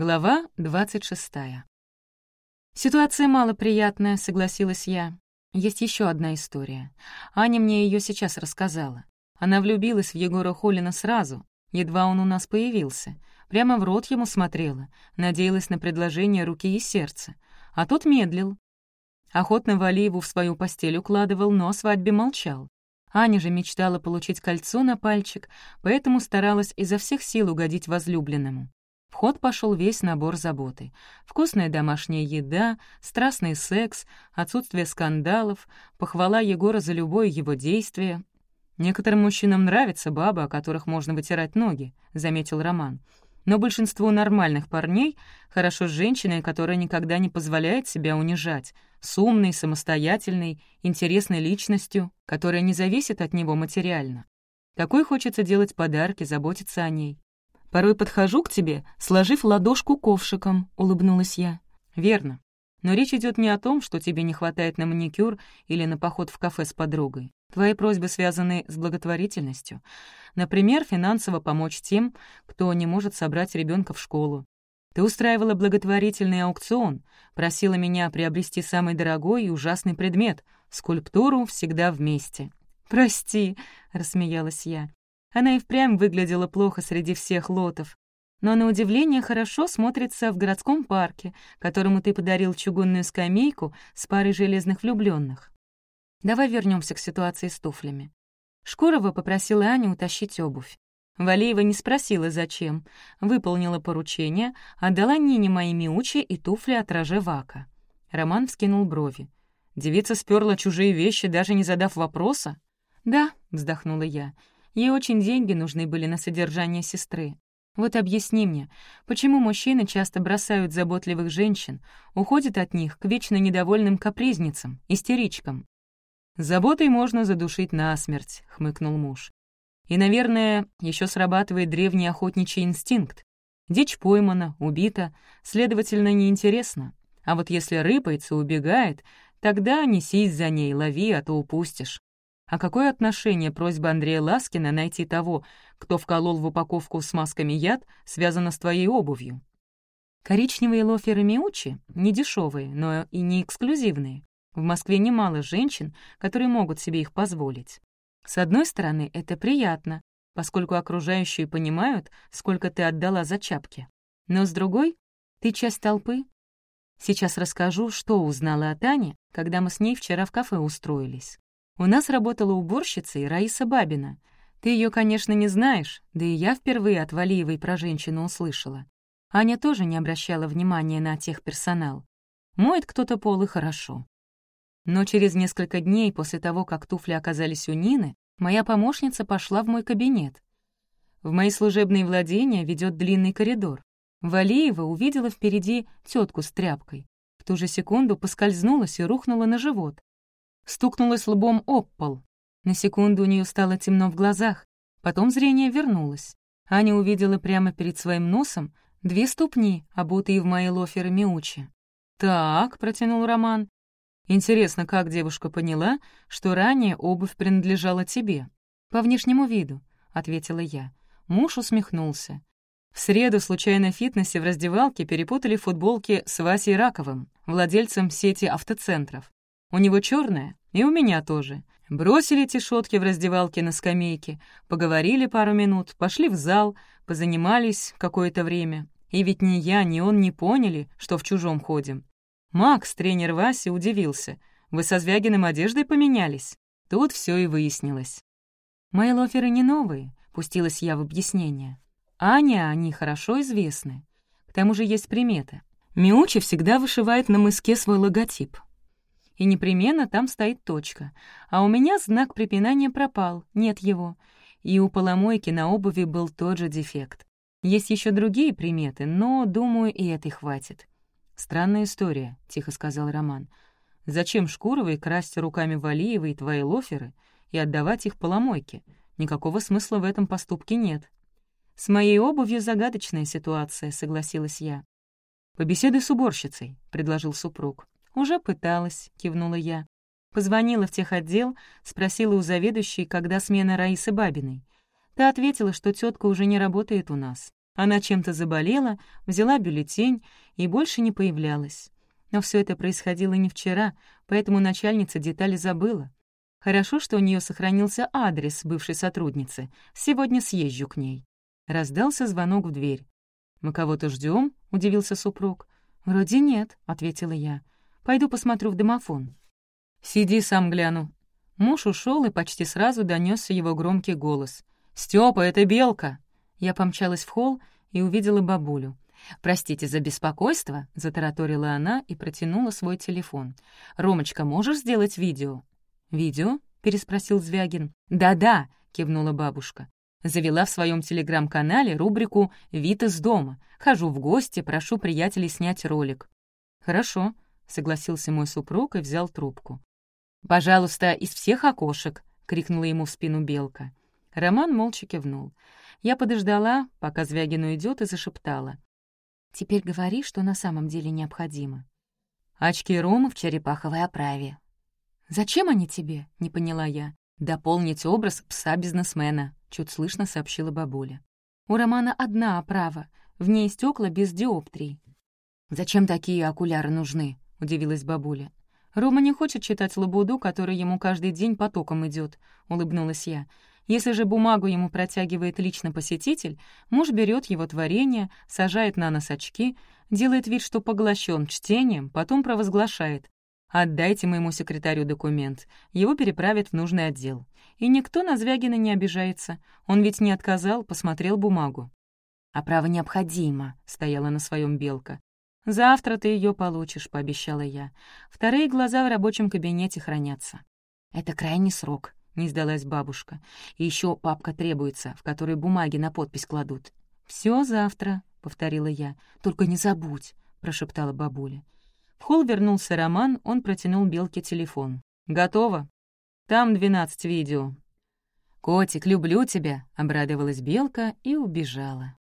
Глава 26. «Ситуация малоприятная», — согласилась я. «Есть еще одна история. Аня мне ее сейчас рассказала. Она влюбилась в Егора Холина сразу, едва он у нас появился. Прямо в рот ему смотрела, надеялась на предложение руки и сердца. А тот медлил. Охотно Валиеву в свою постель укладывал, но о свадьбе молчал. Аня же мечтала получить кольцо на пальчик, поэтому старалась изо всех сил угодить возлюбленному. В ход пошел весь набор заботы. Вкусная домашняя еда, страстный секс, отсутствие скандалов, похвала Егора за любое его действие. «Некоторым мужчинам нравятся бабы, о которых можно вытирать ноги», — заметил Роман. «Но большинству нормальных парней хорошо с женщиной, которая никогда не позволяет себя унижать, с умной, самостоятельной, интересной личностью, которая не зависит от него материально. Такой хочется делать подарки, заботиться о ней. Порой подхожу к тебе, сложив ладошку ковшиком», — улыбнулась я. «Верно. Но речь идет не о том, что тебе не хватает на маникюр или на поход в кафе с подругой. Твои просьбы связаны с благотворительностью. Например, финансово помочь тем, кто не может собрать ребенка в школу. Ты устраивала благотворительный аукцион, просила меня приобрести самый дорогой и ужасный предмет — скульптуру «Всегда вместе». «Прости», — рассмеялась я. Она и впрямь выглядела плохо среди всех лотов, но на удивление хорошо смотрится в городском парке, которому ты подарил чугунную скамейку с парой железных влюбленных. Давай вернемся к ситуации с туфлями. Шкурова попросила Аню утащить обувь. Валеева не спросила, зачем. Выполнила поручение, отдала Нине мои мяучи и туфли от Роже Вака. Роман вскинул брови. Девица сперла чужие вещи, даже не задав вопроса? «Да», — вздохнула я, — Ей очень деньги нужны были на содержание сестры. Вот объясни мне, почему мужчины часто бросают заботливых женщин, уходят от них к вечно недовольным капризницам, истеричкам? «Заботой можно задушить насмерть», — хмыкнул муж. «И, наверное, еще срабатывает древний охотничий инстинкт. Дичь поймана, убита, следовательно, неинтересно. А вот если рыпается, убегает, тогда несись за ней, лови, а то упустишь. А какое отношение просьба Андрея Ласкина найти того, кто вколол в упаковку с масками яд, связана с твоей обувью? Коричневые лоферы Миучи не дешевые, но и не эксклюзивные. В Москве немало женщин, которые могут себе их позволить. С одной стороны, это приятно, поскольку окружающие понимают, сколько ты отдала за чапки. Но с другой, ты часть толпы. Сейчас расскажу, что узнала о Тане, когда мы с ней вчера в кафе устроились. У нас работала уборщицей Раиса Бабина. Ты ее, конечно, не знаешь, да и я впервые от Валиевой про женщину услышала. Аня тоже не обращала внимания на техперсонал. Моет кто-то полы хорошо. Но через несколько дней после того, как туфли оказались у Нины, моя помощница пошла в мой кабинет. В мои служебные владения ведет длинный коридор. Валиева увидела впереди тетку с тряпкой. В ту же секунду поскользнулась и рухнула на живот стукнулась лбом об пол. На секунду у нее стало темно в глазах, потом зрение вернулось. Аня увидела прямо перед своим носом две ступни, обутые в мои лоферы Миучи. «Так», — протянул Роман. «Интересно, как девушка поняла, что ранее обувь принадлежала тебе?» «По внешнему виду», — ответила я. Муж усмехнулся. В среду случайно в фитнесе в раздевалке перепутали футболки с Васей Раковым, владельцем сети автоцентров. У него черная, и у меня тоже. Бросили эти шотки в раздевалке на скамейке, поговорили пару минут, пошли в зал, позанимались какое-то время. И ведь ни я, ни он не поняли, что в чужом ходим. Макс, тренер Васи, удивился. «Вы со Звягиным одеждой поменялись?» Тут все и выяснилось. «Мои лоферы не новые», — пустилась я в объяснение. «Аня, они хорошо известны. К тому же есть примета. Миучи всегда вышивает на мыске свой логотип и непременно там стоит точка. А у меня знак препинания пропал, нет его. И у поломойки на обуви был тот же дефект. Есть еще другие приметы, но, думаю, и этой хватит. «Странная история», — тихо сказал Роман. «Зачем Шкуровой красть руками Валиевой твои лоферы и отдавать их поломойке? Никакого смысла в этом поступке нет». «С моей обувью загадочная ситуация», — согласилась я. «Побеседуй с уборщицей», — предложил супруг. «Уже пыталась», — кивнула я. Позвонила в техотдел, спросила у заведующей, когда смена Раисы Бабиной. Та ответила, что тетка уже не работает у нас. Она чем-то заболела, взяла бюллетень и больше не появлялась. Но все это происходило не вчера, поэтому начальница детали забыла. Хорошо, что у нее сохранился адрес бывшей сотрудницы. Сегодня съезжу к ней. Раздался звонок в дверь. «Мы кого-то ждем? удивился супруг. «Вроде нет», — ответила я. «Пойду посмотрю в домофон». «Сиди, сам гляну». Муж ушел и почти сразу донесся его громкий голос. «Стёпа, это Белка!» Я помчалась в холл и увидела бабулю. «Простите за беспокойство», — затараторила она и протянула свой телефон. «Ромочка, можешь сделать видео?» «Видео?» — переспросил Звягин. «Да-да», — кивнула бабушка. Завела в своем телеграм-канале рубрику «Вид из дома». Хожу в гости, прошу приятелей снять ролик. «Хорошо», — согласился мой супруг и взял трубку. «Пожалуйста, из всех окошек», — крикнула ему в спину Белка. Роман молча кивнул. Я подождала, пока Звягин уйдет, и зашептала. «Теперь говори, что на самом деле необходимо». «Очки Ромы в черепаховой оправе». «Зачем они тебе?» — не поняла я. «Дополнить образ пса-бизнесмена», — чуть слышно сообщила бабуля. «У Романа одна оправа, в ней стекла без диоптрий». «Зачем такие окуляры нужны?» — удивилась бабуля. «Рома не хочет читать лабуду, которая ему каждый день потоком идет, улыбнулась я. Если же бумагу ему протягивает лично посетитель, муж берет его творение, сажает на нос очки, делает вид, что поглощен чтением, потом провозглашает. «Отдайте моему секретарю документ, его переправят в нужный отдел». И никто на Звягина не обижается. Он ведь не отказал, посмотрел бумагу. «А право необходимо», — стояла на своем Белка. «Завтра ты ее получишь», — пообещала я. «Вторые глаза в рабочем кабинете хранятся». «Это крайний срок», — не сдалась бабушка. «И еще папка требуется, в которой бумаги на подпись кладут». Все завтра», — повторила я. «Только не забудь», — прошептала бабуля. В холл вернулся Роман, он протянул Белке телефон. «Готово. Там двенадцать видео». «Котик, люблю тебя», — обрадовалась Белка и убежала.